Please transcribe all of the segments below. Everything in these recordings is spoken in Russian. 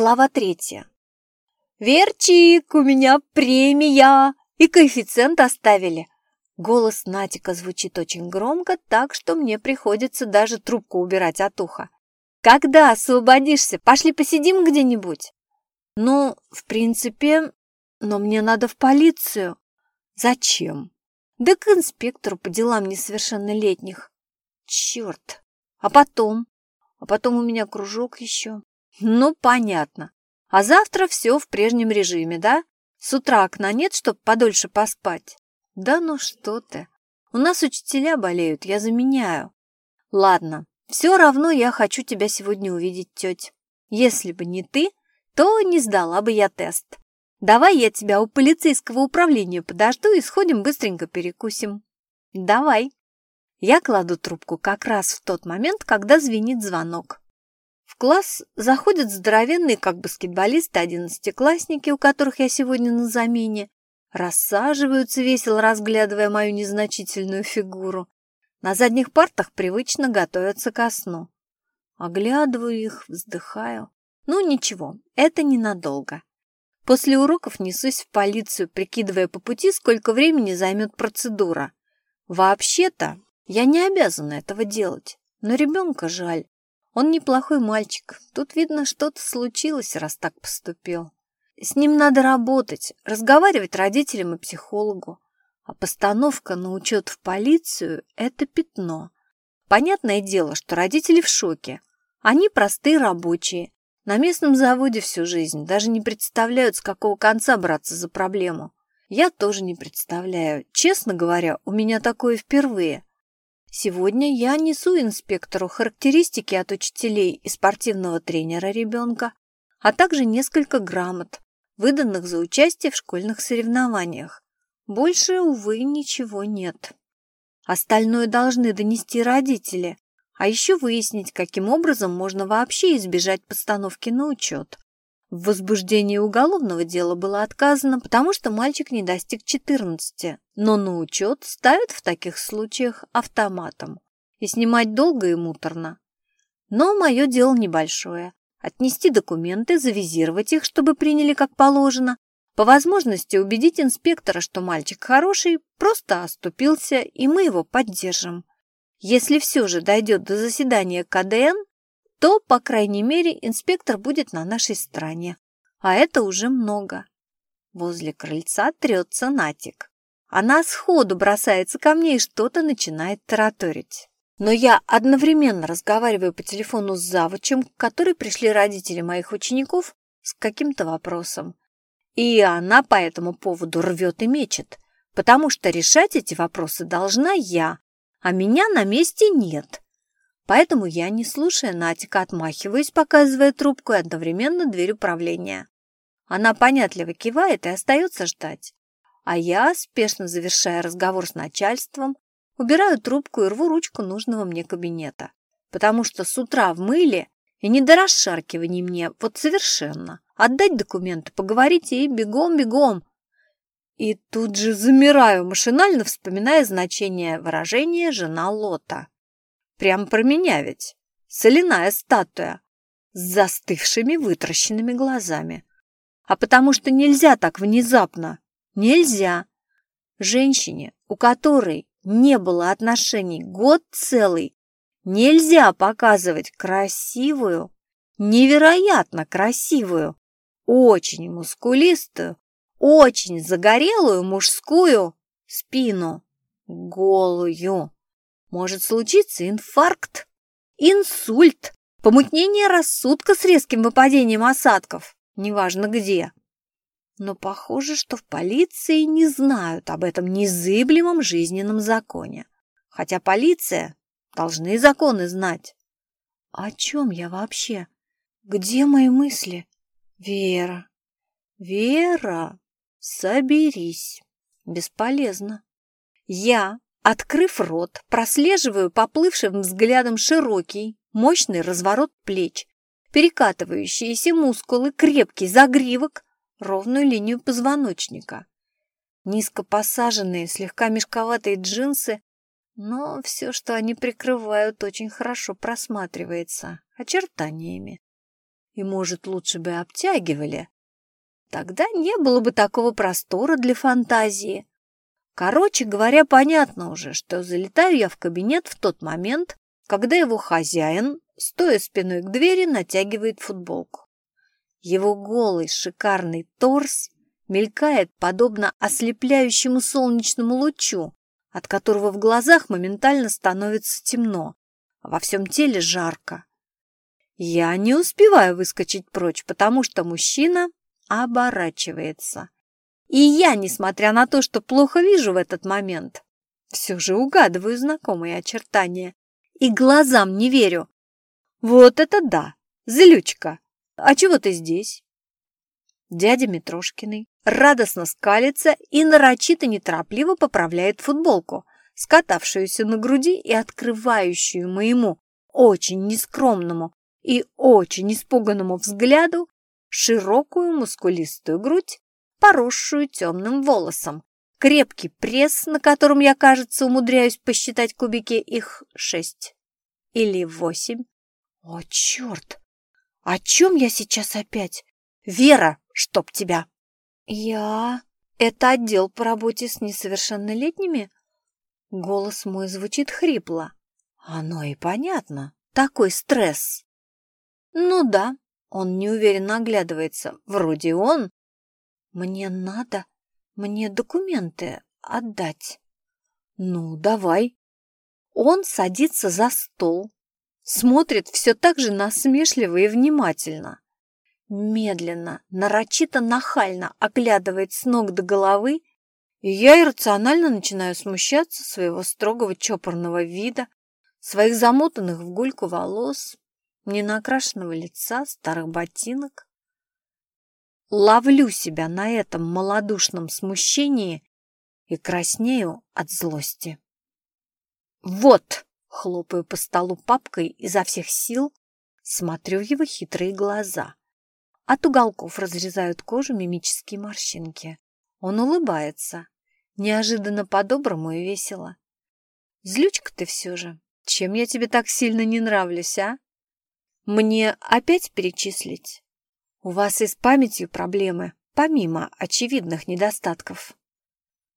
Глава третья. «Верчик, у меня премия! И коэффициент оставили!» Голос Натика звучит очень громко, так что мне приходится даже трубку убирать от уха. «Когда освободишься? Пошли посидим где-нибудь?» «Ну, в принципе, но мне надо в полицию». «Зачем?» «Да к инспектору по делам несовершеннолетних». «Черт! А потом?» «А потом у меня кружок еще». «Ну, понятно. А завтра все в прежнем режиме, да? С утра окна нет, чтоб подольше поспать?» «Да ну что ты! У нас учителя болеют, я заменяю». «Ладно, все равно я хочу тебя сегодня увидеть, тетя. Если бы не ты, то не сдала бы я тест. Давай я тебя у полицейского управления подожду и сходим быстренько перекусим». «Давай». Я кладу трубку как раз в тот момент, когда звенит звонок. В класс заходят здоровенные, как баскетболисты, одиннадцатиклассники, у которых я сегодня на замене, рассаживаются, весело разглядывая мою незначительную фигуру. На задних партах привычно готовятся ко сну. Оглядываю их, вздыхаю. Ну ничего, это ненадолго. После уроков несусь в полицию, прикидывая по пути, сколько времени займет процедура. Вообще-то, я не обязана этого делать, но ребенка жаль. Он неплохой мальчик. Тут, видно, что-то случилось, раз так поступил. С ним надо работать, разговаривать родителям и психологу. А постановка на учет в полицию – это пятно. Понятное дело, что родители в шоке. Они простые рабочие. На местном заводе всю жизнь. Даже не представляют, с какого конца браться за проблему. Я тоже не представляю. Честно говоря, у меня такое впервые. Сегодня я несу инспектору характеристики от учителей и спортивного тренера ребенка, а также несколько грамот, выданных за участие в школьных соревнованиях. Больше, увы, ничего нет. Остальное должны донести родители, а еще выяснить, каким образом можно вообще избежать постановки на учет. В возбуждении уголовного дела было отказано, потому что мальчик не достиг 14, но на учет ставят в таких случаях автоматом. И снимать долго и муторно. Но мое дело небольшое отнести документы, завизировать их, чтобы приняли как положено, по возможности убедить инспектора, что мальчик хороший, просто оступился, и мы его поддержим. Если все же дойдет до заседания КДН, то, по крайней мере, инспектор будет на нашей стороне. А это уже много. Возле крыльца трется Натик. Она сходу бросается ко мне и что-то начинает тараторить. Но я одновременно разговариваю по телефону с завучем, к которой пришли родители моих учеников с каким-то вопросом. И она по этому поводу рвет и мечет, потому что решать эти вопросы должна я, а меня на месте нет. Поэтому я, не слушая Натика, отмахиваюсь, показывая трубку и одновременно дверь управления. Она понятливо кивает и остается ждать. А я, спешно завершая разговор с начальством, Убираю трубку и рву ручку нужного мне кабинета. Потому что с утра в мыле и не до расшаркиваний мне, вот совершенно. Отдать документы, поговорить и бегом-бегом. И тут же замираю, машинально вспоминая значение выражения «жена Лота». Прям про меня ведь. Соляная статуя с застывшими вытращенными глазами. А потому что нельзя так внезапно. Нельзя. Женщине, у которой не было отношений год целый, нельзя показывать красивую, невероятно красивую, очень мускулистую, очень загорелую мужскую спину, голую. Может случиться инфаркт, инсульт, помутнение рассудка с резким выпадением осадков, неважно где. Но похоже, что в полиции не знают об этом незыблемом жизненном законе. Хотя полиция должны законы знать. О чем я вообще? Где мои мысли? Вера. Вера, соберись. Бесполезно. Я, открыв рот, прослеживаю поплывшим взглядом широкий, мощный разворот плеч, перекатывающиеся мускулы, крепкий загривок, ровную линию позвоночника. Низко посаженные, слегка мешковатые джинсы, но все, что они прикрывают, очень хорошо просматривается очертаниями. И, может, лучше бы обтягивали. Тогда не было бы такого простора для фантазии. Короче говоря, понятно уже, что залетаю я в кабинет в тот момент, когда его хозяин, стоя спиной к двери, натягивает футболку. Его голый шикарный торс мелькает подобно ослепляющему солнечному лучу, от которого в глазах моментально становится темно, а во всем теле жарко. Я не успеваю выскочить прочь, потому что мужчина оборачивается. И я, несмотря на то, что плохо вижу в этот момент, все же угадываю знакомые очертания и глазам не верю. Вот это да, злючка! А чего ты здесь? Дядя Митрошкиный радостно скалится и нарочито неторопливо поправляет футболку, скатавшуюся на груди и открывающую моему очень нескромному и очень испуганному взгляду широкую мускулистую грудь, поросшую темным волосом, крепкий пресс, на котором я, кажется, умудряюсь посчитать кубики их шесть или восемь. О, черт! О чем я сейчас опять? Вера, чтоб тебя! Я... Это отдел по работе с несовершеннолетними? Голос мой звучит хрипло. Оно и понятно. Такой стресс. Ну да, он неуверенно оглядывается. Вроде он. Мне надо, мне документы отдать. Ну, давай. Он садится за стол, смотрит все так же насмешливо и внимательно. Медленно, нарочито нахально оглядывает с ног до головы, и я иррационально начинаю смущаться своего строгого чопорного вида, своих замотанных в гульку волос, ненакрашенного лица, старых ботинок. Ловлю себя на этом малодушном смущении и краснею от злости. «Вот!» — хлопаю по столу папкой изо всех сил, смотрю в его хитрые глаза. От уголков разрезают кожу мимические морщинки. Он улыбается, неожиданно по-доброму и весело. «Злючка ты все же! Чем я тебе так сильно не нравлюсь, а?» Мне опять перечислить? У вас и с памятью проблемы, помимо очевидных недостатков.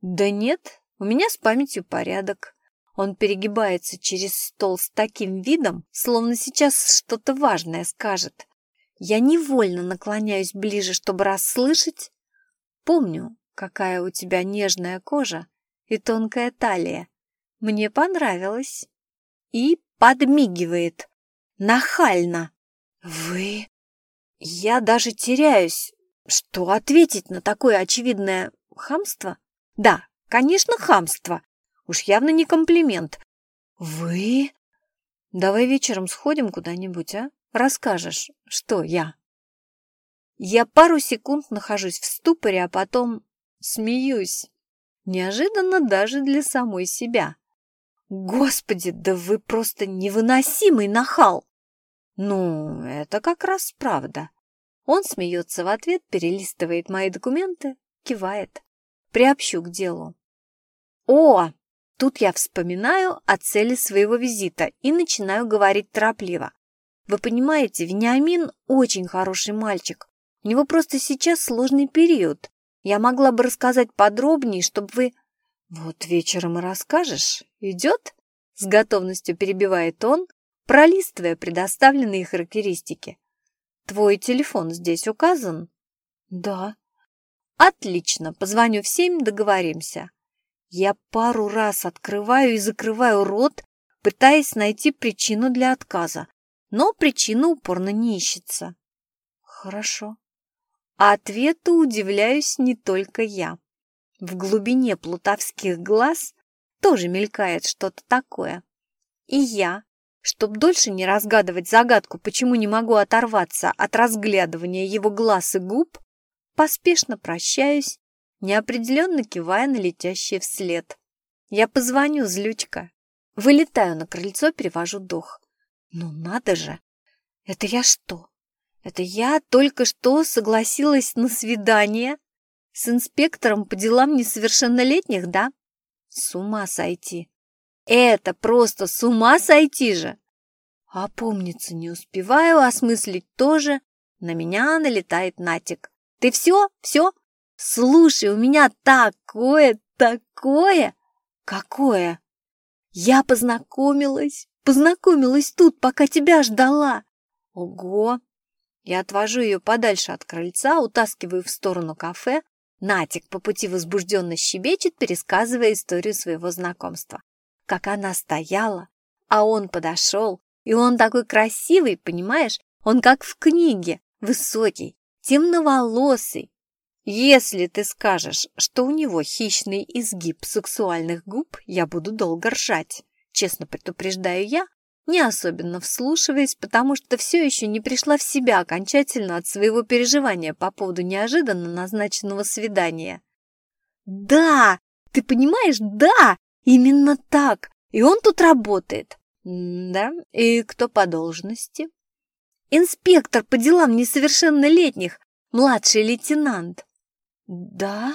Да нет, у меня с памятью порядок. Он перегибается через стол с таким видом, словно сейчас что-то важное скажет. Я невольно наклоняюсь ближе, чтобы расслышать. Помню, какая у тебя нежная кожа и тонкая талия. Мне понравилось. И подмигивает, Нахально. Вы... Я даже теряюсь. Что ответить на такое очевидное хамство? Да, конечно, хамство. Уж явно не комплимент. Вы... Давай вечером сходим куда-нибудь, а? Расскажешь, что я. Я пару секунд нахожусь в ступоре, а потом смеюсь. Неожиданно даже для самой себя. Господи, да вы просто невыносимый нахал! Ну, это как раз правда. Он смеется в ответ, перелистывает мои документы, кивает. Приобщу к делу. О, тут я вспоминаю о цели своего визита и начинаю говорить торопливо. Вы понимаете, Вениамин очень хороший мальчик. У него просто сейчас сложный период. Я могла бы рассказать подробнее, чтобы вы... Вот вечером и расскажешь. Идет? С готовностью перебивает он, пролистывая предоставленные характеристики. «Твой телефон здесь указан?» «Да». «Отлично, позвоню в семь, договоримся». Я пару раз открываю и закрываю рот, пытаясь найти причину для отказа, но причина упорно не ищется. Хорошо. А ответу удивляюсь не только я. В глубине плутовских глаз тоже мелькает что-то такое. И я, Чтоб дольше не разгадывать загадку, почему не могу оторваться от разглядывания его глаз и губ, поспешно прощаюсь, неопределенно кивая на летящее вслед. Я позвоню, злючка. Вылетаю на крыльцо, перевожу дух. Ну надо же! Это я что? Это я только что согласилась на свидание с инспектором по делам несовершеннолетних, да? С ума сойти! Это просто с ума сойти же! Опомниться не успеваю, осмыслить тоже, На меня налетает Натик. «Ты все? Все? Слушай, у меня такое, такое!» «Какое?» «Я познакомилась, познакомилась тут, пока тебя ждала!» «Ого!» Я отвожу ее подальше от крыльца, утаскиваю в сторону кафе. Натик по пути возбужденно щебечет, пересказывая историю своего знакомства. Как она стояла, а он подошел, и он такой красивый, понимаешь? Он как в книге, высокий, темноволосый. Если ты скажешь, что у него хищный изгиб сексуальных губ, я буду долго ржать. Честно предупреждаю я, не особенно вслушиваясь, потому что все еще не пришла в себя окончательно от своего переживания по поводу неожиданно назначенного свидания. «Да! Ты понимаешь, да! Именно так! И он тут работает!» «Да? И кто по должности?» «Инспектор по делам несовершеннолетних, младший лейтенант». «Да?»